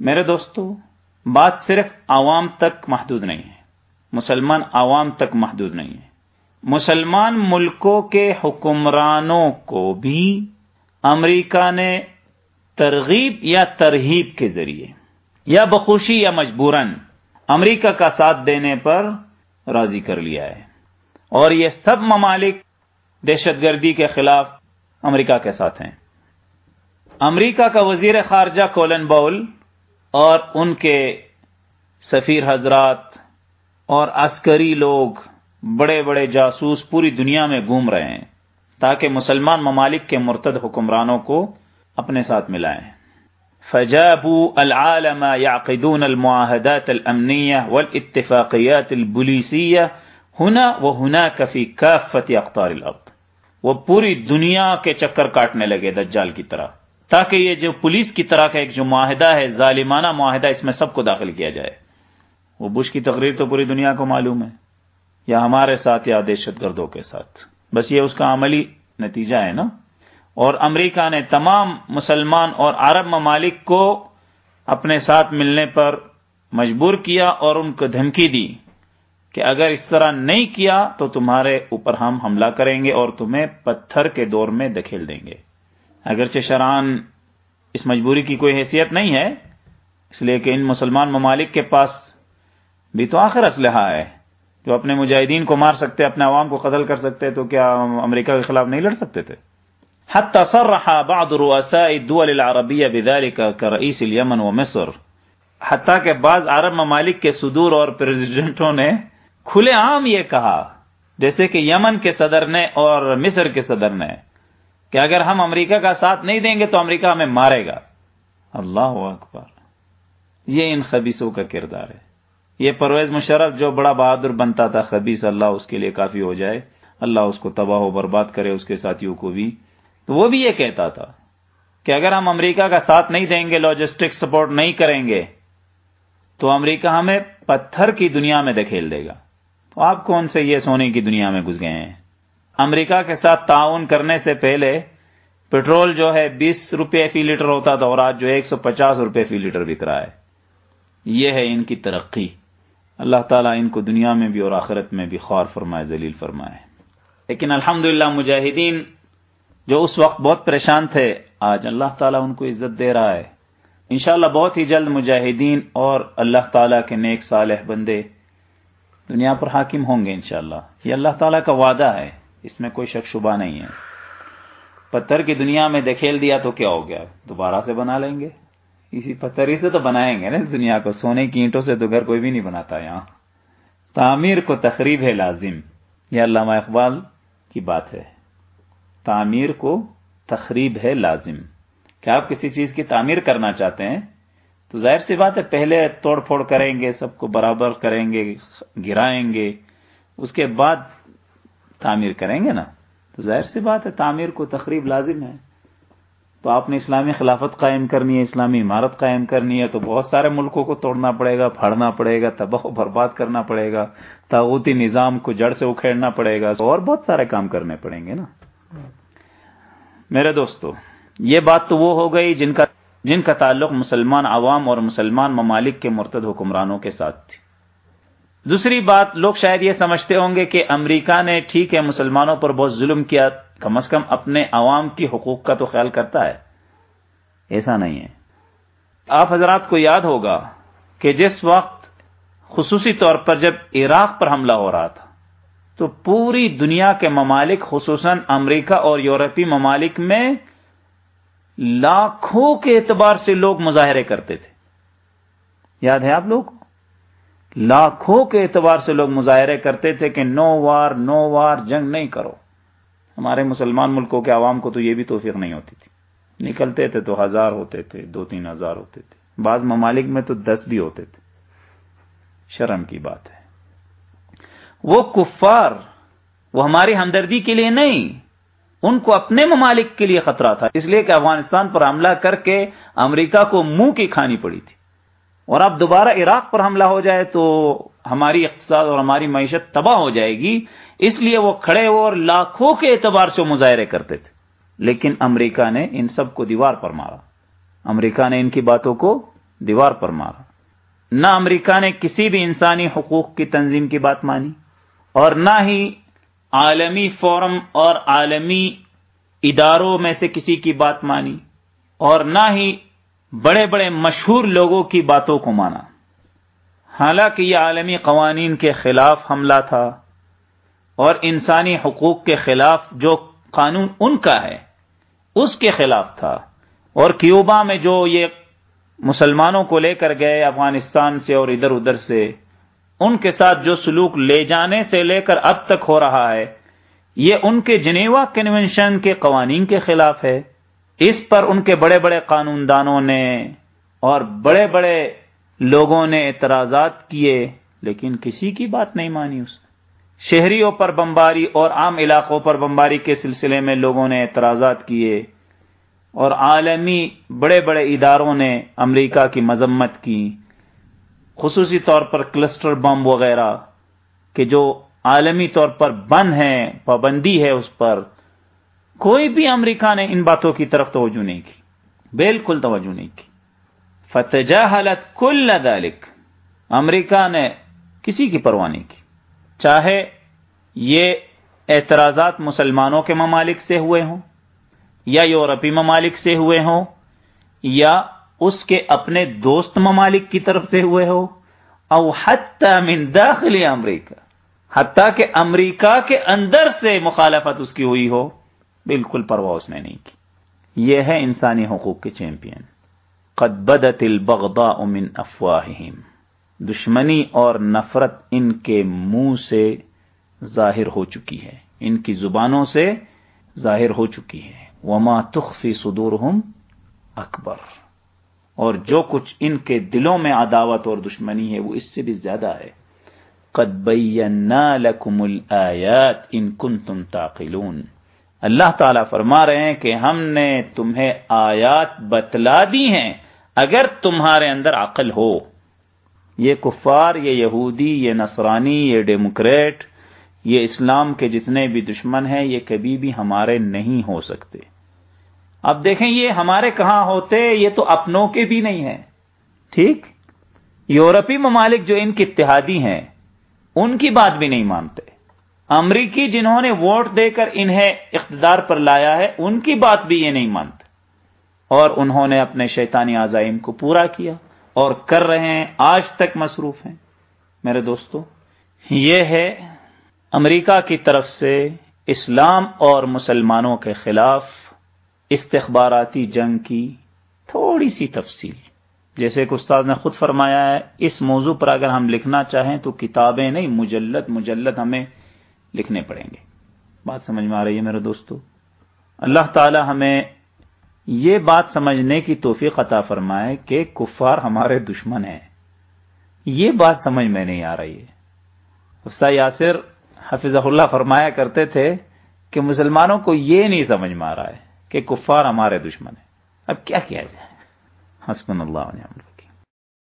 میرے دوستو، بات صرف عوام تک محدود نہیں ہے۔ مسلمان عوام تک محدود نہیں ہے۔ مسلمان ملکوں کے حکمرانوں کو بھی امریکہ نے ترغیب یا ترہیب کے ذریعے، یا بخوشی یا مجبوراً امریکہ کا ساتھ دینے پر راضی کر لیا ہے۔ اور یہ سب ممالک دہشت گردی کے خلاف امریکہ کے ساتھ ہیں۔ امریکہ کا وزیر خارجہ کولن باؤل اور ان کے سفیر حضرات اور عسکری لوگ بڑے بڑے جاسوس پوری دنیا میں گھوم رہے ہیں تاکہ مسلمان ممالک کے مرتد حکمرانوں کو اپنے ساتھ ملائیں۔ فجابوا العالم يعقدون المعاهدات الأمنية والاتفاقيات البوليسية هنا وهناك في كافة أقطار الأرض۔ وہ پوری دنیا کے چکر کاٹنے لگے دجال کی طرح۔ تاکہ یہ جو پولیس کی طرح کا ایک جو معاہدہ ہے، ظالمانہ معاہدہ، اس میں سب کو داخل کیا جائے۔ وہ بش کی تقریر تو پوری دنیا کو معلوم ہے، یا ہمارے ساتھ یا دہشت گردوں کے ساتھ۔ بس یہ اس کا عملی نتیجہ ہے نا۔ اور امریکہ نے تمام مسلمان اور عرب ممالک کو اپنے ساتھ ملنے پر مجبور کیا اور ان کو دھمکی دی کہ اگر اس طرح نہیں کیا تو تمہارے اوپر ہم حملہ کریں گے اور تمہیں پتھر کے دور میں دکھیل دیں گے۔ اگرچہ شران اس مجبوری کی کوئی حیثیت نہیں ہے، اس لیے کہ ان مسلمان ممالک کے پاس بھی تو آخر اسلحہ ہے۔ جو اپنے مجاہدین کو مار سکتے، اپنے عوام کو قتل کر سکتے، تو کیا امریکہ کے خلاف نہیں لڑ سکتے تھے؟ حتى صرح بعض رؤساء الدول العربية بذلك كرئيس اليمن ومصر حتیٰ کہ بعض عرب ممالک کے صدور اور پریزیڈنٹوں نے کھلے عام یہ کہا، جیسے کہ یمن کے صدر نے اور مصر کے صدر نے۔ کہ اگر ہم امریکہ کا ساتھ نہیں دیں گے تو امریکہ ہمیں مارے گا۔ اللہ اکبر۔ یہ ان خبیصوں کا کردار ہے۔ یہ پرویز مشرف جو بڑا بہادر بنتا تھا، خبیص اللہ اس کے لیے کافی ہو جائے۔ اللہ اس کو تباہ و برباد کرے، اس کے ساتھیوں کو بھی۔ تو وہ بھی یہ کہتا تھا کہ اگر ہم امریکہ کا ساتھ نہیں دیں گے لاجسٹک سپورٹ نہیں کریں گے، تو امریکہ ہمیں پتھر کی دنیا میں دکھیل دے گا۔ تو آپ کون سے یہ سونے کی دنیا میں گھس گئے ہیں؟ امریکہ کے ساتھ تعاون کرنے سے پہلے پٹرول جو ہے بیس روپے فی لیٹر ہوتا تھا اور آج جو ایک سو پچاس روپے فی لیٹر بک رہا ہے۔ یہ ہے ان کی ترقی۔ اللہ تعالیٰ ان کو دنیا میں بھی اور آخرت میں بھی خوار فرمائے، ذلیل فرمائے۔ لیکن الحمدللہ مجاہدین جو اس وقت بہت پریشان تھے، آج اللہ تعالیٰ ان کو عزت دے رہا ہے۔ انشاءاللہ بہت ہی جلد مجاہدین اور اللہ تعالیٰ کے نیک صالح بندے دنیا پر حاکم ہوں گے انشاءاللہ۔ یہ اللہ تعالیٰ کا وعدہ ہے، اس میں کوئی شک شبہ نہیں ہے۔ پتھر کی دنیا میں دکھیل دیا تو کیا ہو گیا؟ دوبارہ سے بنا لیں گے۔ اسی پتھر ہی سے تو بنائیں گے نا اس دنیا کو۔ سونے کی اینٹوں سے تو گھر کوئی بھی نہیں بناتا یہاں۔ تعمیر کو تقریب ہے لازم۔ یہ علامہ اقبال کی بات ہے۔ تعمیر کو تخریب ہے لازم۔ کیا آپ کسی چیز کی تعمیر کرنا چاہتے ہیں؟ تو ظاہر سی بات ہے، پہلے توڑ پھوڑ کریں گے، سب کو برابر کریں گے، گرائیں گے۔ اس کے بعد تعمیر کریں گے نا۔ تو ظاہر سی بات ہے، تعمیر کو تقریب لازم ہے۔ تو آپ نے اسلامی خلافت قائم کرنی ہے، اسلامی عمارت قائم کرنی ہے، تو بہت سارے ملکوں کو توڑنا پڑے گا، پھاڑنا پڑے گا، تباہ و برباد کرنا پڑے گا تاغوتی نظام کو جڑ سے اکھیڑنا پڑے گا، اور بہت سارے کام کرنے پڑیں گے نا۔ میرے دوستو، یہ بات تو وہ ہو گئی جن کا جن کا تعلق مسلمان عوام اور مسلمان ممالک کے مرتد حکمرانوں کے ساتھ تھی۔ دوسری بات، لوگ شاید یہ سمجھتے ہوں گے کہ امریکہ نے ٹھیک ہے، مسلمانوں پر بہت ظلم کیا، کم از کم اپنے عوام کی حقوق کا تو خیال کرتا ہے۔ ایسا نہیں ہے۔ آپ حضرات کو یاد ہوگا کہ جس وقت خصوصی طور پر جب عراق پر حملہ ہو رہا تھا، تو پوری دنیا کے ممالک، خصوصاً امریکہ اور یورپی ممالک میں لاکھوں کے اعتبار سے لوگ مظاہرے کرتے تھے۔ یاد ہے آپ لوگ؟ لاکھوں کے اعتبار سے لوگ مظاہرے کرتے تھے کہ نو وار نو وار جنگ نہیں کرو۔ ہمارے مسلمان ملکوں کے عوام کو تو یہ بھی توفیق نہیں ہوتی تھی۔ نکلتے تھے تو ہزار ہوتے تھے، دو تین ہزار ہوتے تھے۔ بعض ممالک میں تو دس بھی ہوتے تھے۔ شرم کی بات ہے۔ وہ کفار، وہ ہماری ہمدردی کے لیے نہیں، ان کو اپنے ممالک کے لیے خطرہ تھا۔ اس لیے کہ افغانستان پر حملہ کر کے امریکہ کو منہ کی کھانی پڑی تھی۔ اور اب دوبارہ عراق پر حملہ ہو جائے تو ہماری اقتصاد اور ہماری معیشت تباہ ہو جائے گی۔ اس لیے وہ کھڑے اور لاکھوں کے اعتبار سے مظاہرے کرتے تھے۔ لیکن امریکہ نے ان سب کو دیوار پر مارا۔ امریکہ نے ان کی باتوں کو دیوار پر مارا۔ نہ امریکہ نے کسی بھی انسانی حقوق کی تنظیم کی بات مانی اور نہ ہی عالمی فورم اور عالمی اداروں میں سے کسی کی بات مانی اور نہ ہی بڑے بڑے مشہور لوگوں کی باتوں کو مانا۔ حالانکہ یہ عالمی قوانین کے خلاف حملہ تھا اور انسانی حقوق کے خلاف جو قانون ان کا ہے، اس کے خلاف تھا۔ اور کیوبا میں جو یہ مسلمانوں کو لے کر گئے افغانستان سے اور ادھر ادھر سے، ان کے ساتھ جو سلوک لے جانے سے لے کر اب تک ہو رہا ہے، یہ ان کے جنیوا کنونشن کے قوانین کے خلاف ہے۔ اس پر ان کے بڑے بڑے قانون دانوں نے اور بڑے بڑے لوگوں نے اعتراضات کیے، لیکن کسی کی بات نہیں مانی اس نے۔ شہریوں پر بمباری اور عام علاقوں پر بمباری کے سلسلے میں لوگوں نے اعتراضات کیے اور عالمی بڑے بڑے اداروں نے امریکہ کی مذمت کی، خصوصی طور پر کلسٹر بم وغیرہ، کہ جو عالمی طور پر بند ہیں، پابندی ہے اس پر۔ کوئی بھی امریکہ نے ان باتوں کی طرف توجہ نہیں کی، بالکل توجہ نہیں کی۔ فتح حالت کل ذلك امریکہ نے کسی کی پرواہ نہیں کی۔ چاہے یہ اعتراضات مسلمانوں کے ممالک سے ہوئے ہوں، یا یورپی ممالک سے ہوئے ہوں، یا اس کے اپنے دوست ممالک کی طرف سے ہوئے ہو او حتی من داخل امریکہ۔ حتیٰ کہ امریکہ کے اندر سے مخالفت اس کی ہوئی ہو۔ بالکل پرواہ اس نے نہیں کی۔ یہ ہے انسانی حقوق کے چیمپئن۔ قد بدت البغضاء من افواہہم۔ دشمنی اور نفرت ان کے منہ سے ظاہر ہو چکی ہے۔ ان کی زبانوں سے ظاہر ہو چکی ہے۔ وما تخفی صدورہم اکبر اور جو کچھ ان کے دلوں میں عداوت اور دشمنی ہے، وہ اس سے بھی زیادہ ہے۔ قد بینا لکم الآیات ان کنتم تعقلون۔ اللہ تعالیٰ فرما رہے ہیں کہ ہم نے تمہیں آیات بتلا دی ہیں اگر تمہارے اندر عقل ہو۔ یہ کفار، یہ یہودی، یہ نصرانی، یہ ڈیموکریٹ، یہ اسلام کے جتنے بھی دشمن ہیں، یہ کبھی بھی ہمارے نہیں ہو سکتے۔ اب دیکھیں یہ ہمارے کہاں ہوتے، یہ تو اپنوں کے بھی نہیں ہیں۔ ٹھیک؟ یورپی ممالک جو ان کے اتحادی ہیں، ان کی بات بھی نہیں مانتے۔ امریکی جنہوں نے ووٹ دے کر انہیں اقتدار پر لایا ہے، ان کی بات بھی یہ نہیں مانتے۔ اور انہوں نے اپنے شیطانی عزائم کو پورا کیا اور کر رہے ہیں، آج تک مصروف ہیں۔ میرے دوستو، یہ ہے امریکہ کی طرف سے اسلام اور مسلمانوں کے خلاف استخباراتی جنگ کی تھوڑی سی تفصیل۔ جیسے کہ استاد نے خود فرمایا ہے، اس موضوع پر اگر ہم لکھنا چاہیں تو کتابیں نہیں، مجلد مجلد ہمیں لکھنے پڑیں گے۔ بات سمجھ میں آ رہی ہے میرے دوستو؟ اللہ تعالی ہمیں یہ بات سمجھنے کی توفیق عطا فرمائے کہ کفار ہمارے دشمن ہیں۔ یہ بات سمجھ میں نہیں آ رہی ہے۔ استاد یاسر حفظ اللہ فرمایا کرتے تھے کہ مسلمانوں کو یہ نہیں سمجھ میں آ رہا ہے کہ کفار ہمارے دشمن ہیں۔ اب کیا کیا جائے؟ حسن اللہ علیہ